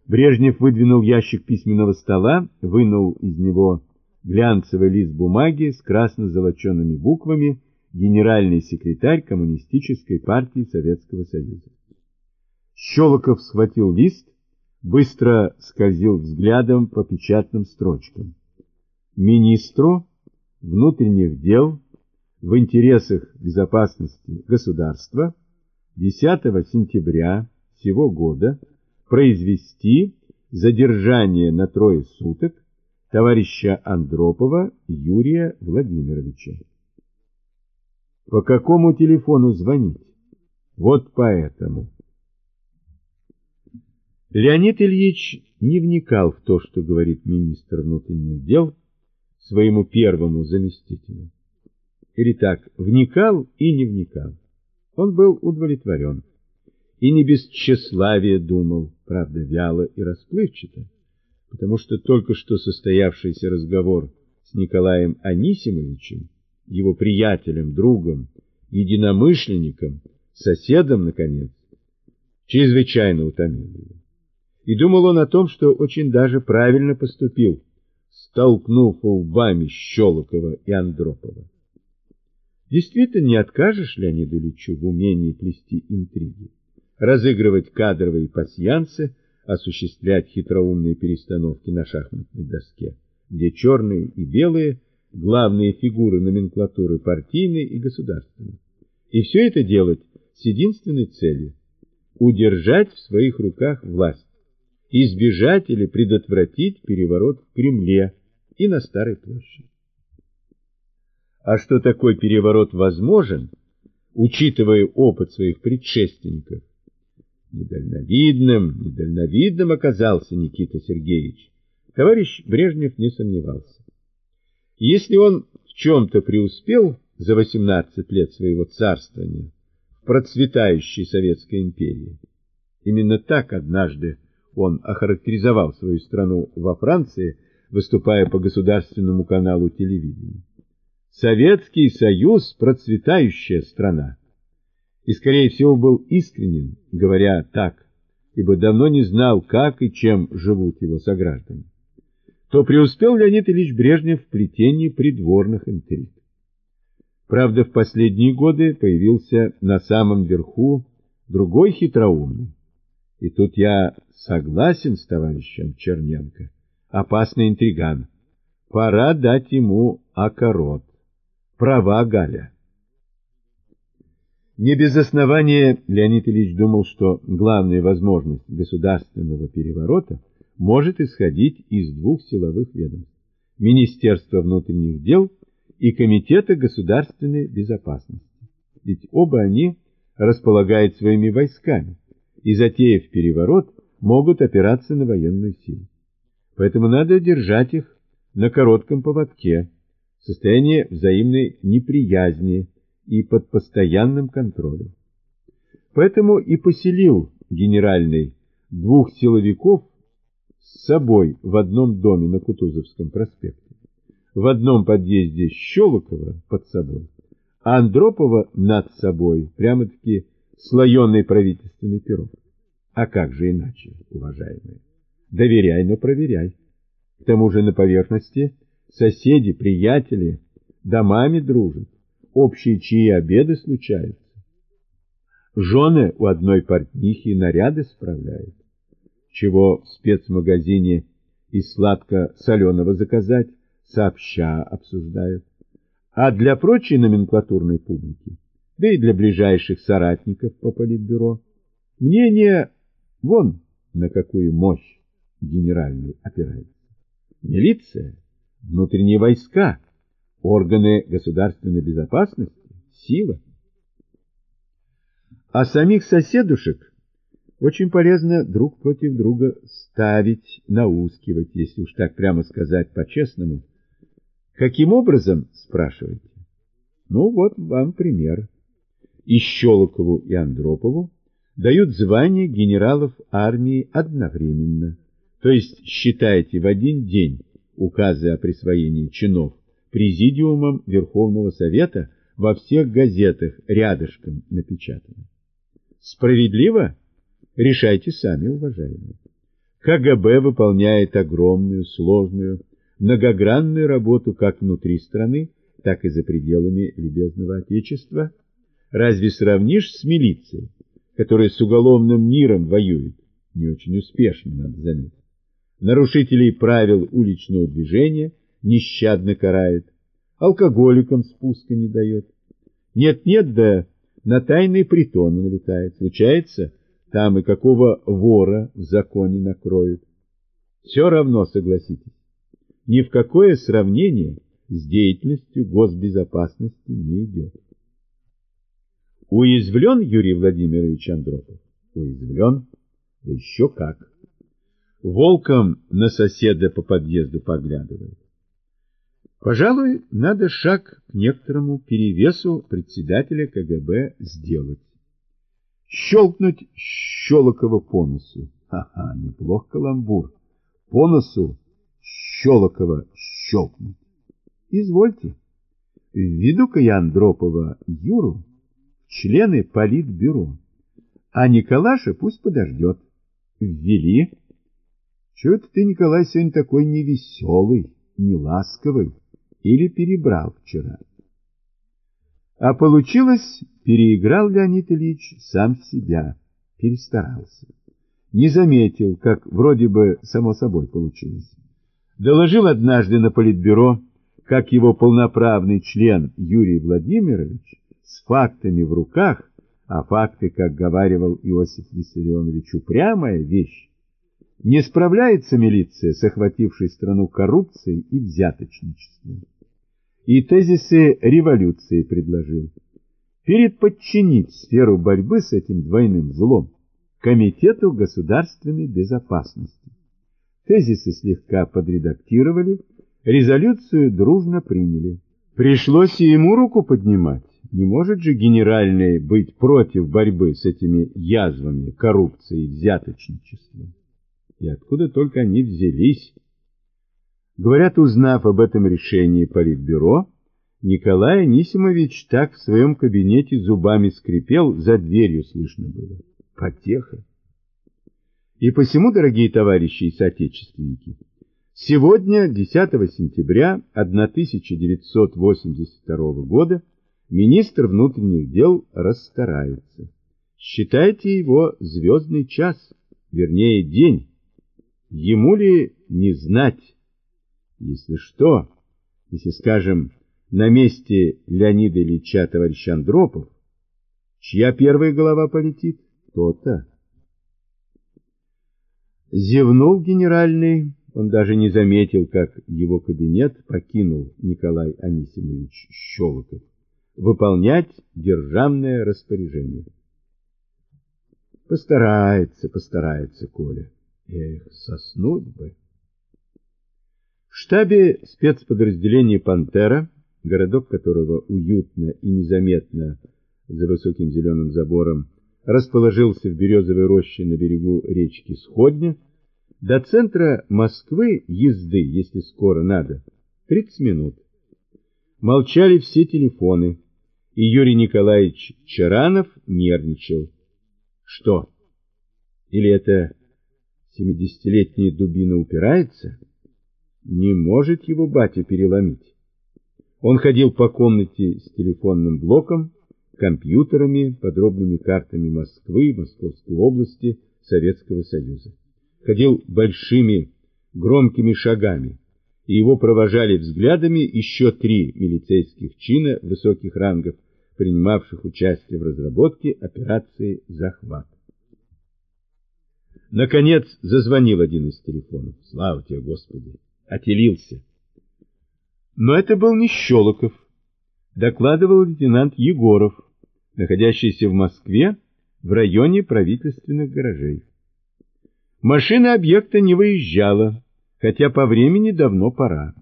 [SPEAKER 1] Брежнев выдвинул ящик письменного стола, вынул из него глянцевый лист бумаги с красно-золоченными буквами генеральный секретарь Коммунистической партии Советского Союза. Щелоков схватил лист, быстро скользил взглядом по печатным строчкам. Министру внутренних дел в интересах безопасности государства 10 сентября сего года произвести задержание на трое суток товарища Андропова Юрия Владимировича. По какому телефону звонить? Вот поэтому. Леонид Ильич не вникал в то, что говорит министр внутренних дел своему первому заместителю. Или так, вникал и не вникал. Он был удовлетворен. И не без тщеславия думал, правда, вяло и расплывчато потому что только что состоявшийся разговор с Николаем Анисимовичем, его приятелем, другом, единомышленником, соседом, наконец, чрезвычайно утомил его. И думал он о том, что очень даже правильно поступил, столкнув лбами Щелокова и Андропова. Действительно, не откажешь Леониду Ильичу в умении плести интриги, разыгрывать кадровые пасьянцы, осуществлять хитроумные перестановки на шахматной доске, где черные и белые – главные фигуры номенклатуры партийной и государственной. И все это делать с единственной целью – удержать в своих руках власть, избежать или предотвратить переворот в Кремле и на Старой площади. А что такой переворот возможен, учитывая опыт своих предшественников, Недальновидным, недальновидным оказался Никита Сергеевич. Товарищ Брежнев не сомневался. Если он в чем-то преуспел за 18 лет своего царствования в процветающей Советской империи, именно так однажды он охарактеризовал свою страну во Франции, выступая по государственному каналу телевидения. Советский Союз – процветающая страна. и, скорее всего, был искренен, говоря так, ибо давно не знал, как и чем живут его сограждане, то преуспел Леонид Ильич Брежнев в плетении придворных интриг. Правда, в последние годы появился на самом верху другой хитроумный. И тут я согласен с товарищем Черненко. Опасный интриган. Пора дать ему окорот. Права Галя. Не без основания Леонид Ильич думал, что главная возможность государственного переворота может исходить из двух силовых ведомств – Министерства внутренних дел и Комитета государственной безопасности. Ведь оба они располагают своими войсками и, затеяв переворот, могут опираться на военную силу. Поэтому надо держать их на коротком поводке, в состоянии взаимной неприязни и под постоянным контролем. Поэтому и поселил генеральный двух силовиков с собой в одном доме на Кутузовском проспекте, в одном подъезде Щелокова под собой, а Андропова над собой, прямо-таки слоеный правительственный пирог. А как же иначе, уважаемые? Доверяй, но проверяй. К тому же на поверхности соседи, приятели, домами дружат, общие чьи обеды случаются. Жены у одной портнихи наряды справляют. Чего в спецмагазине из сладко-соленого заказать, сообща обсуждают. А для прочей номенклатурной публики, да и для ближайших соратников по политбюро, мнение вон на какую мощь генеральный опирается. Милиция, внутренние войска, органы государственной безопасности, сила. А самих соседушек очень полезно друг против друга ставить, наускивать, если уж так прямо сказать по-честному. Каким образом, спрашиваете? Ну вот вам пример. И Щелокову, и Андропову дают звание генералов армии одновременно. То есть считайте в один день указы о присвоении чинов Президиумом Верховного Совета во всех газетах рядышком напечатано. Справедливо? Решайте сами, уважаемые. КГБ выполняет огромную, сложную, многогранную работу как внутри страны, так и за пределами любезного Отечества. Разве сравнишь с милицией, которая с уголовным миром воюет? Не очень успешно, надо заметить. Нарушителей правил уличного движения нещадно карает, алкоголикам спуска не дает. Нет-нет, да на тайные притоны налетает. Случается, там и какого вора в законе накроют. Все равно, согласитесь, ни в какое сравнение с деятельностью госбезопасности не идет. Уязвлен Юрий Владимирович Андропов? Уязвлен? Да еще как. Волком на соседа по подъезду поглядывает. Пожалуй, надо шаг к некоторому перевесу председателя КГБ сделать. Щелкнуть Щелокова по. Ха-ха, неплох каламбур. По носу Щелокова щелкнуть. Извольте. Введу-ка я Андропова Юру члены политбюро, а Николаша пусть подождет. Ввели. Чего это ты, Николай, сегодня такой невеселый, неласковый? или перебрал вчера. А получилось, переиграл Леонид Ильич сам себя, перестарался. Не заметил, как вроде бы само собой получилось. Доложил однажды на политбюро, как его полноправный член Юрий Владимирович с фактами в руках, а факты, как говаривал Иосиф Виссарионович, упрямая вещь, не справляется милиция с охватившей страну коррупцией и взяточничеством и тезисы революции предложил. Перед подчинить сферу борьбы с этим двойным злом Комитету государственной безопасности. Тезисы слегка подредактировали, резолюцию дружно приняли. Пришлось и ему руку поднимать. Не может же генеральный быть против борьбы с этими язвами коррупции и взяточничества. И откуда только они взялись, Говорят, узнав об этом решении Политбюро, Николай Анисимович так в своем кабинете зубами скрипел, за дверью слышно было. Потеха. И посему, дорогие товарищи и соотечественники, сегодня, 10 сентября 1982 года, министр внутренних дел расстарается. Считайте его звездный час, вернее день. Ему ли не знать, если что, если, скажем, на месте Леонида Ильича товарищ Андропов, чья первая голова полетит, то-то. Зевнул генеральный, он даже не заметил, как его кабинет покинул Николай Анисимович Щелоков выполнять державное распоряжение. Постарается, постарается Коля. Эх, соснуть бы. В штабе спецподразделения «Пантера», городок которого уютно и незаметно за высоким зеленым забором расположился в березовой роще на берегу речки Сходня, до центра Москвы езды, если скоро надо, 30 минут. Молчали все телефоны, и Юрий Николаевич Чаранов нервничал. Что? Или это семидесятилетняя дубина упирается? Не может его батя переломить. Он ходил по комнате с телефонным блоком, компьютерами, подробными картами Москвы, Московской области, Советского Союза. Ходил большими, громкими шагами, и его провожали взглядами еще три милицейских чина высоких рангов, принимавших участие в разработке операции «Захват». Наконец зазвонил один из телефонов. Слава тебе, Господи! Отелился. Но это был не Щелоков. Докладывал лейтенант Егоров, находящийся в Москве в районе правительственных гаражей. Машина объекта не выезжала, хотя по времени давно пора.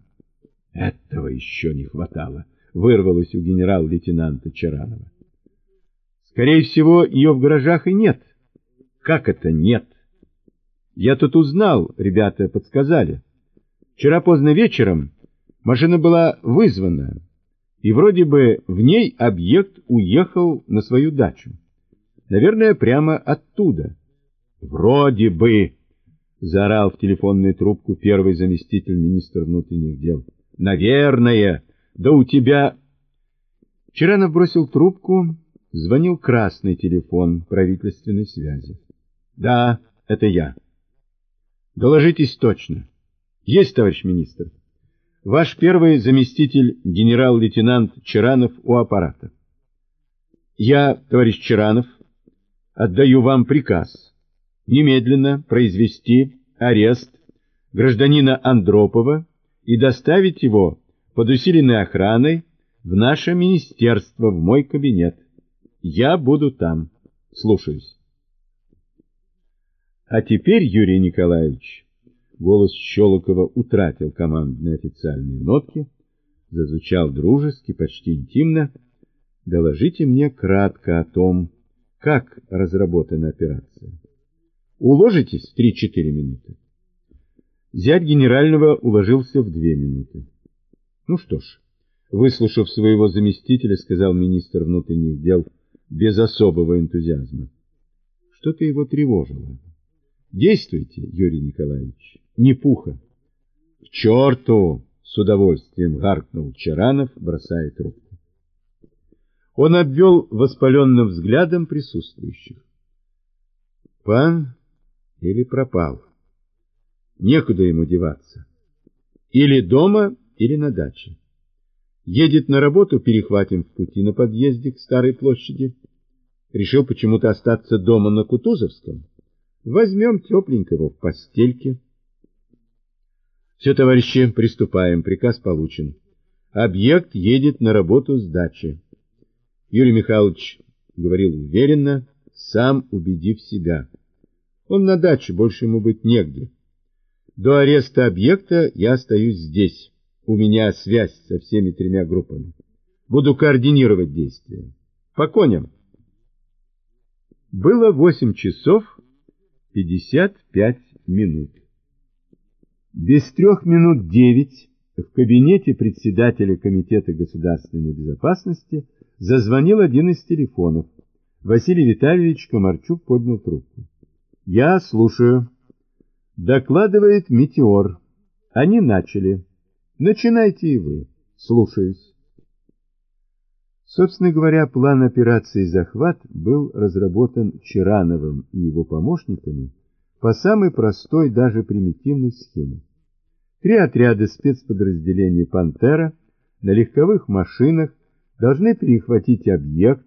[SPEAKER 1] Этого еще не хватало, вырвалось у генерал-лейтенанта Чаранова. Скорее всего, ее в гаражах и нет. Как это нет? Я тут узнал, ребята подсказали. Вчера поздно вечером машина была вызвана, и вроде бы в ней объект уехал на свою дачу. Наверное, прямо оттуда. Вроде бы, заорал в телефонную трубку первый заместитель министра внутренних дел. Наверное, да у тебя... Вчера бросил трубку, звонил красный телефон правительственной связи. Да, это я. Доложитесь точно. Есть, товарищ министр. Ваш первый заместитель генерал-лейтенант Чаранов у аппарата. Я, товарищ Чаранов, отдаю вам приказ немедленно произвести арест гражданина Андропова и доставить его под усиленной охраной в наше министерство, в мой кабинет. Я буду там. Слушаюсь. А теперь, Юрий Николаевич, голос Щелокова утратил командные официальные нотки, зазвучал дружески, почти интимно. Доложите мне кратко о том, как разработана операция. Уложитесь в 3-4 минуты. Зять генерального уложился в 2 минуты. Ну что ж, выслушав своего заместителя, сказал министр внутренних дел без особого энтузиазма. Что-то его тревожило. Действуйте, Юрий Николаевич, не пуха. К черту! С удовольствием гаркнул Чаранов, бросая трубку. Он обвел воспаленным взглядом присутствующих. Пан или пропал. Некуда ему деваться. Или дома, или на даче. Едет на работу, перехватим в пути на подъезде к Старой площади. Решил почему-то остаться дома на Кутузовском. Возьмем тепленького в постельке. Все, товарищи, приступаем. Приказ получен. Объект едет на работу с дачи. Юрий Михайлович говорил уверенно, сам убедив себя. Он на даче, больше ему быть негде. До ареста объекта я остаюсь здесь. У меня связь со всеми тремя группами. Буду координировать действия. По коням. Было восемь часов 55 минут. Без трех минут девять в кабинете председателя Комитета государственной безопасности зазвонил один из телефонов. Василий Витальевич Комарчук поднял трубку. «Я слушаю». Докладывает «Метеор». Они начали. Начинайте и вы. Слушаюсь. Собственно говоря, план операции «Захват» был разработан Чирановым и его помощниками по самой простой, даже примитивной схеме. Три отряда спецподразделений «Пантера» на легковых машинах должны перехватить объект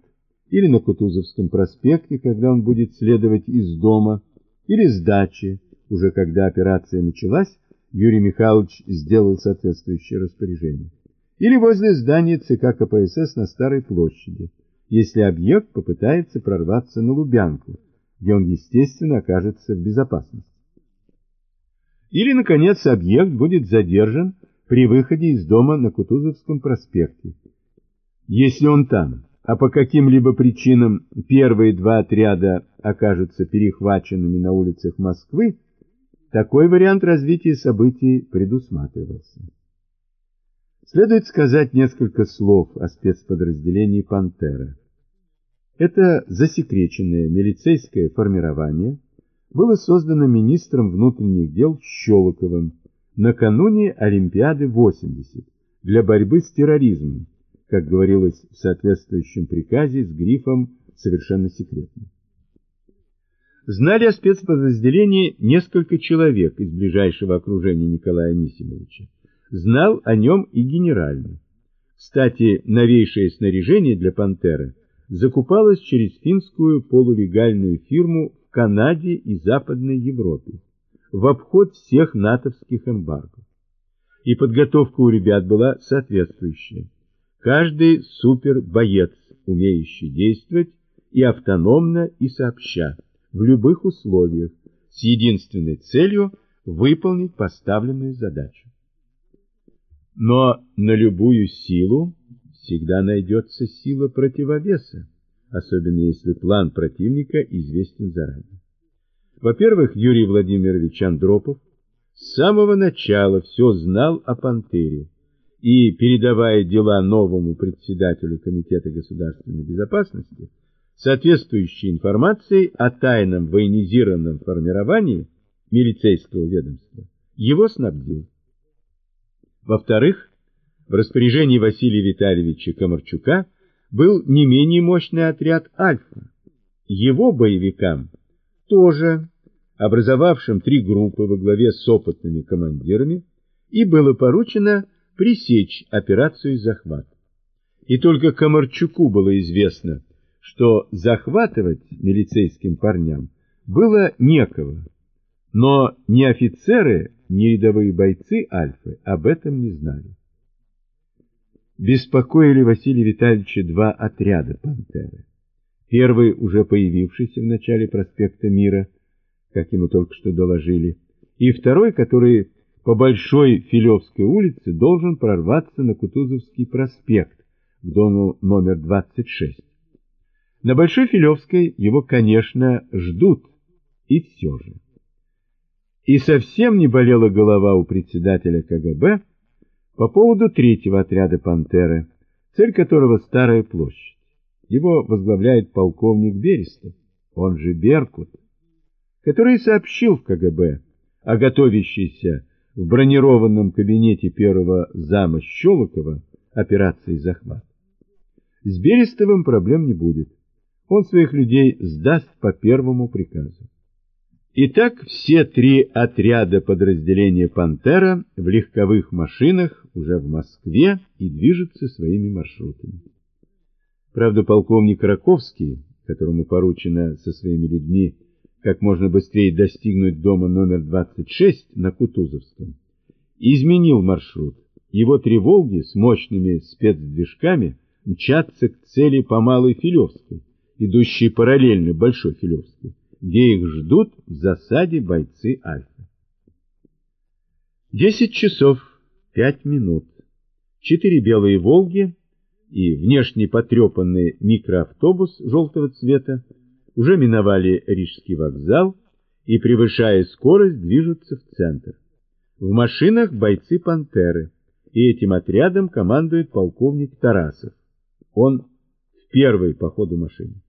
[SPEAKER 1] или на Кутузовском проспекте, когда он будет следовать из дома, или с дачи, уже когда операция началась, Юрий Михайлович сделал соответствующее распоряжение, или возле здания ЦК КПСС на Старой площади, если объект попытается прорваться на Лубянку, где он, естественно, окажется в безопасности. Или, наконец, объект будет задержан при выходе из дома на Кутузовском проспекте. Если он там, а по каким-либо причинам первые два отряда окажутся перехваченными на улицах Москвы, такой вариант развития событий предусматривался. Следует сказать несколько слов о спецподразделении «Пантера». Это засекреченное милицейское формирование – было создано министром внутренних дел Щелоковым накануне Олимпиады 80 для борьбы с терроризмом, как говорилось в соответствующем приказе с грифом «совершенно секретно». Знали о спецподразделении несколько человек из ближайшего окружения Николая Анисимовича. Знал о нем и генеральный. Кстати, новейшее снаряжение для «Пантеры» закупалось через финскую полулегальную фирму в Канаде и Западной Европе, в обход всех натовских эмбарго. И подготовка у ребят была соответствующая. Каждый супербоец, умеющий действовать и автономно, и сообща, в любых условиях, с единственной целью выполнить поставленную задачу. Но на любую силу всегда найдется сила противовеса особенно если план противника известен заранее. Во-первых, Юрий Владимирович Андропов с самого начала все знал о «Пантере» и, передавая дела новому председателю Комитета государственной безопасности, соответствующей информацией о тайном военизированном формировании милицейского ведомства, его снабдил. Во-вторых, в распоряжении Василия Витальевича Комарчука – был не менее мощный отряд «Альфа». Его боевикам тоже, образовавшим три группы во главе с опытными командирами, и было поручено пресечь операцию захват. И только Комарчуку было известно, что захватывать милицейским парням было некого, но ни офицеры, ни рядовые бойцы Альфы об этом не знали беспокоили Василия Витальевича два отряда «Пантеры». Первый, уже появившийся в начале проспекта Мира, как ему только что доложили, и второй, который по Большой Филевской улице должен прорваться на Кутузовский проспект к дому номер 26. На Большой Филевской его, конечно, ждут, и все же. И совсем не болела голова у председателя КГБ, по поводу третьего отряда «Пантеры», цель которого Старая площадь. Его возглавляет полковник Берестов, он же Беркут, который сообщил в КГБ о готовящейся в бронированном кабинете первого зама Щелокова операции «Захват». С Берестовым проблем не будет. Он своих людей сдаст по первому приказу. Итак, все три отряда подразделения «Пантера» в легковых машинах уже в Москве и движутся своими маршрутами. Правда, полковник Раковский, которому поручено со своими людьми как можно быстрее достигнуть дома номер 26 на Кутузовском, изменил маршрут. Его три «Волги» с мощными спецдвижками мчатся к цели по Малой Филевской, идущей параллельно Большой Филевской где их ждут в засаде бойцы Альфа. Десять часов пять минут. Четыре белые «Волги» и внешне потрепанный микроавтобус желтого цвета уже миновали Рижский вокзал и, превышая скорость, движутся в центр. В машинах бойцы «Пантеры» и этим отрядом командует полковник Тарасов. Он в первой по ходу машине.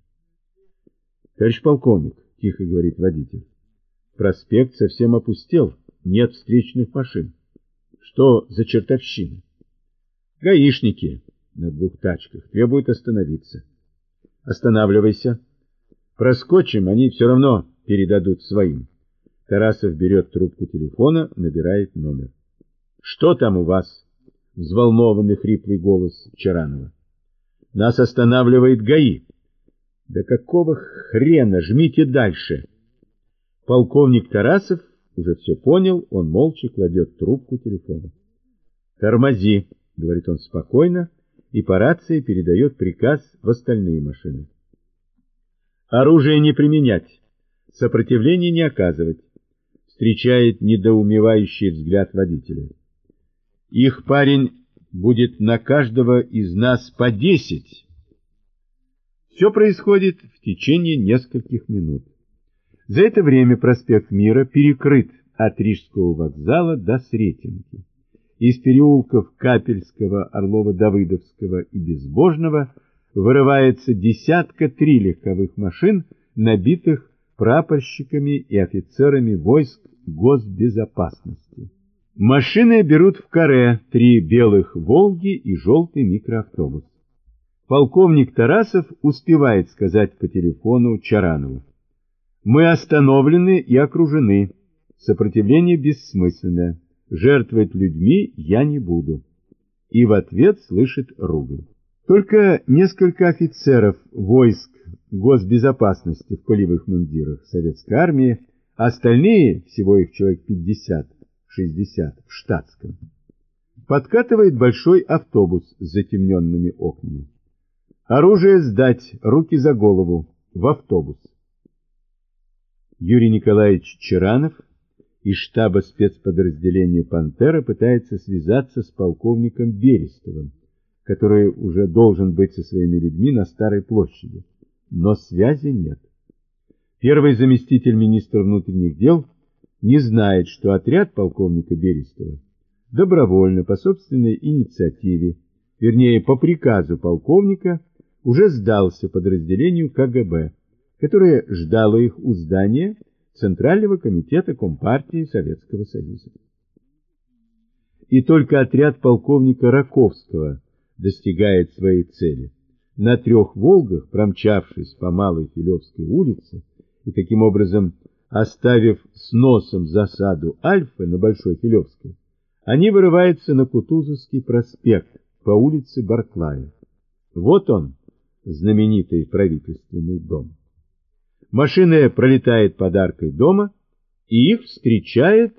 [SPEAKER 1] Товарищ полковник, тихо говорит водитель, проспект совсем опустел, нет встречных машин. Что за чертовщина? Гаишники на двух тачках требуют остановиться. Останавливайся. Проскочим, они все равно передадут своим. Тарасов берет трубку телефона, набирает номер. Что там у вас? Взволнованный хриплый голос Чаранова. Нас останавливает ГАИ. Да какого хрена? Жмите дальше. Полковник Тарасов уже все понял, он молча кладет трубку телефона. «Тормози», — говорит он спокойно, и по рации передает приказ в остальные машины. «Оружие не применять, сопротивление не оказывать», — встречает недоумевающий взгляд водителя. «Их парень будет на каждого из нас по десять». Все происходит в течение нескольких минут. За это время проспект Мира перекрыт от Рижского вокзала до Сретенки. Из переулков Капельского, Орлова-Давыдовского и Безбожного вырывается десятка три легковых машин, набитых прапорщиками и офицерами войск госбезопасности. Машины берут в каре три белых «Волги» и желтый микроавтобус. Полковник Тарасов успевает сказать по телефону Чаранову. Мы остановлены и окружены. Сопротивление бессмысленное. Жертвовать людьми я не буду. И в ответ слышит ругань. Только несколько офицеров войск госбезопасности в полевых мундирах советской армии, остальные, всего их человек 50-60 в штатском, подкатывает большой автобус с затемненными окнами. Оружие сдать, руки за голову, в автобус. Юрий Николаевич Чаранов из штаба спецподразделения «Пантера» пытается связаться с полковником Берестовым, который уже должен быть со своими людьми на Старой площади. Но связи нет. Первый заместитель министра внутренних дел не знает, что отряд полковника Берестова добровольно, по собственной инициативе, вернее, по приказу полковника, уже сдался подразделению КГБ, которое ждало их у здания Центрального комитета Компартии Советского Союза. И только отряд полковника Раковского достигает своей цели. На трех «Волгах», промчавшись по Малой Филевской улице и таким образом оставив с носом засаду Альфы на Большой Филевской, они вырываются на Кутузовский проспект по улице Барклая. Вот он, знаменитый правительственный дом. Машина пролетает под аркой дома, и их встречает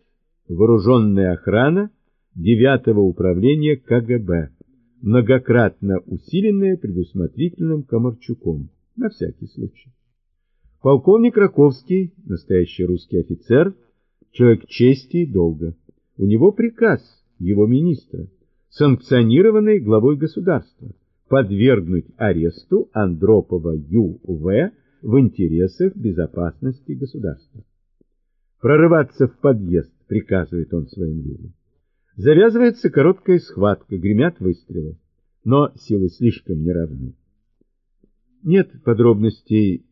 [SPEAKER 1] вооруженная охрана 9-го управления КГБ, многократно усиленная предусмотрительным Комарчуком, на всякий случай. Полковник Раковский, настоящий русский офицер, человек чести и долга. У него приказ его министра, санкционированный главой государства, подвергнуть аресту Андропова Ю.В в интересах безопасности государства. Прорываться в подъезд, приказывает он своим людям. Завязывается короткая схватка, гремят выстрелы, но силы слишком неравны. Нет подробностей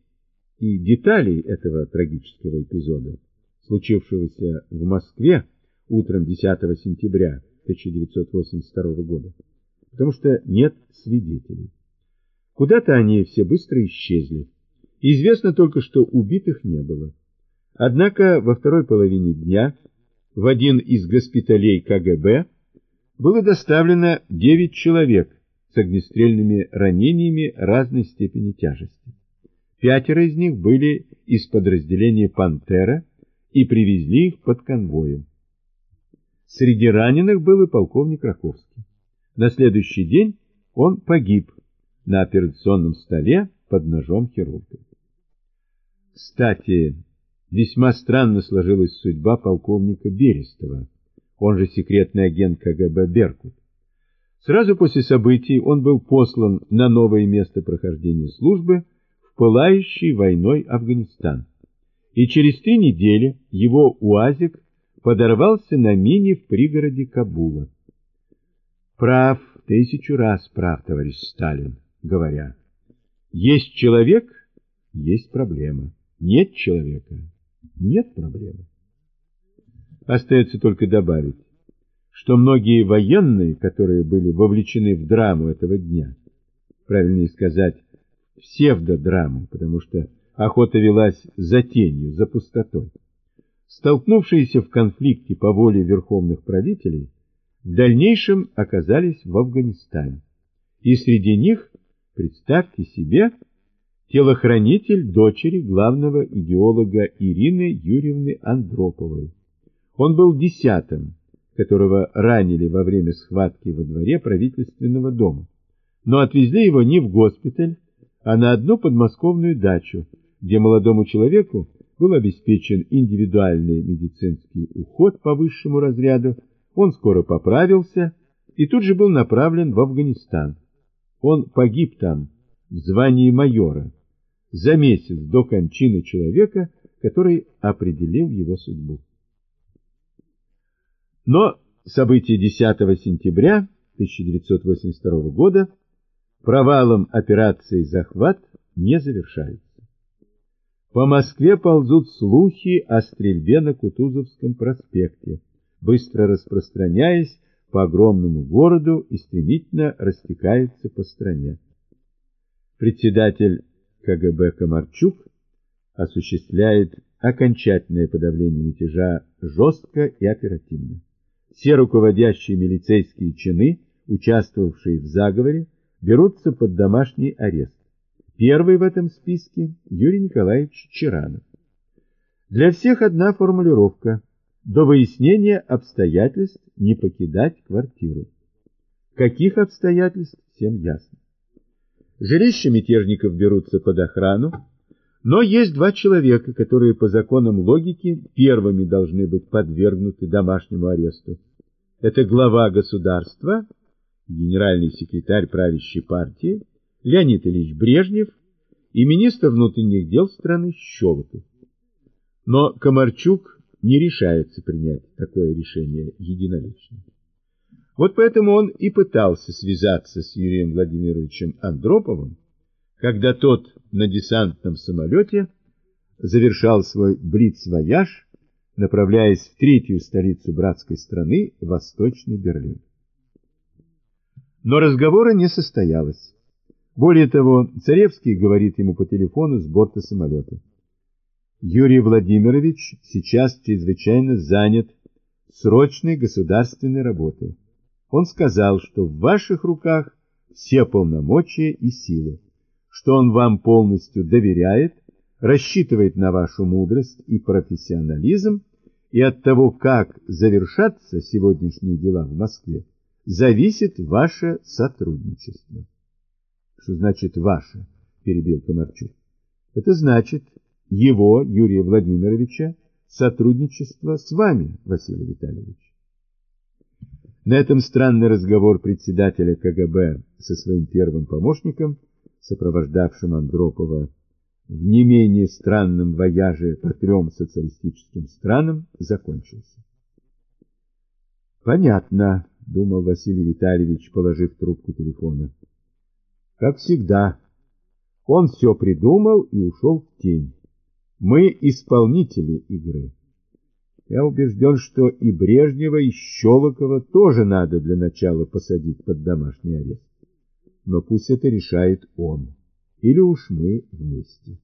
[SPEAKER 1] и деталей этого трагического эпизода, случившегося в Москве утром 10 сентября 1982 года, потому что нет свидетелей. Куда-то они все быстро исчезли. Известно только, что убитых не было. Однако во второй половине дня в один из госпиталей КГБ было доставлено 9 человек с огнестрельными ранениями разной степени тяжести. Пятеро из них были из подразделения «Пантера» и привезли их под конвоем. Среди раненых был и полковник Раковский. На следующий день он погиб на операционном столе под ножом хирурга. Кстати, весьма странно сложилась судьба полковника Берестова, он же секретный агент КГБ «Беркут». Сразу после событий он был послан на новое место прохождения службы в пылающий войной Афганистан. И через три недели его УАЗик подорвался на мине в пригороде Кабула. Прав, тысячу раз прав, товарищ Сталин, говоря, есть человек, есть проблема. Нет человека, нет проблемы. Остается только добавить, что многие военные, которые были вовлечены в драму этого дня, правильнее сказать, псевдодраму, потому что охота велась за тенью, за пустотой, столкнувшиеся в конфликте по воле верховных правителей, в дальнейшем оказались в Афганистане. И среди них, представьте себе, телохранитель дочери главного идеолога Ирины Юрьевны Андроповой. Он был десятым, которого ранили во время схватки во дворе правительственного дома, но отвезли его не в госпиталь, а на одну подмосковную дачу, где молодому человеку был обеспечен индивидуальный медицинский уход по высшему разряду, он скоро поправился и тут же был направлен в Афганистан. Он погиб там в звании майора за месяц до кончины человека, который определил его судьбу. Но события 10 сентября 1982 года провалом операции «Захват» не завершаются. По Москве ползут слухи о стрельбе на Кутузовском проспекте, быстро распространяясь по огромному городу и стремительно растекаются по стране. Председатель КГБ Комарчук осуществляет окончательное подавление мятежа жестко и оперативно. Все руководящие милицейские чины, участвовавшие в заговоре, берутся под домашний арест. Первый в этом списке Юрий Николаевич Чаранов. Для всех одна формулировка – до выяснения обстоятельств не покидать квартиру. Каких обстоятельств, всем ясно. Жилища мятежников берутся под охрану, но есть два человека, которые по законам логики первыми должны быть подвергнуты домашнему аресту. Это глава государства, генеральный секретарь правящей партии, Леонид Ильич Брежнев и министр внутренних дел страны Щелоков. Но Комарчук не решается принять такое решение единолично. Вот поэтому он и пытался связаться с Юрием Владимировичем Андроповым, когда тот на десантном самолете завершал свой блиц-вояж, направляясь в третью столицу братской страны, Восточный Берлин. Но разговора не состоялось. Более того, Царевский говорит ему по телефону с борта самолета. Юрий Владимирович сейчас чрезвычайно занят срочной государственной работой. Он сказал, что в ваших руках все полномочия и силы что он вам полностью доверяет, рассчитывает на вашу мудрость и профессионализм, и от того, как завершатся сегодняшние дела в Москве, зависит ваше сотрудничество. Что значит «ваше», перебил Комарчук. Это значит его, Юрия Владимировича, сотрудничество с вами, Василий Витальевич. На этом странный разговор председателя КГБ со своим первым помощником – сопровождавшим Андропова в не менее странном вояже по трем социалистическим странам, закончился. «Понятно», — думал Василий Витальевич, положив трубку телефона. «Как всегда, он все придумал и ушел в тень. Мы исполнители игры. Я убежден, что и Брежнева, и Щелокова тоже надо для начала посадить под домашний арест но пусть это решает он. Или уж мы вместе.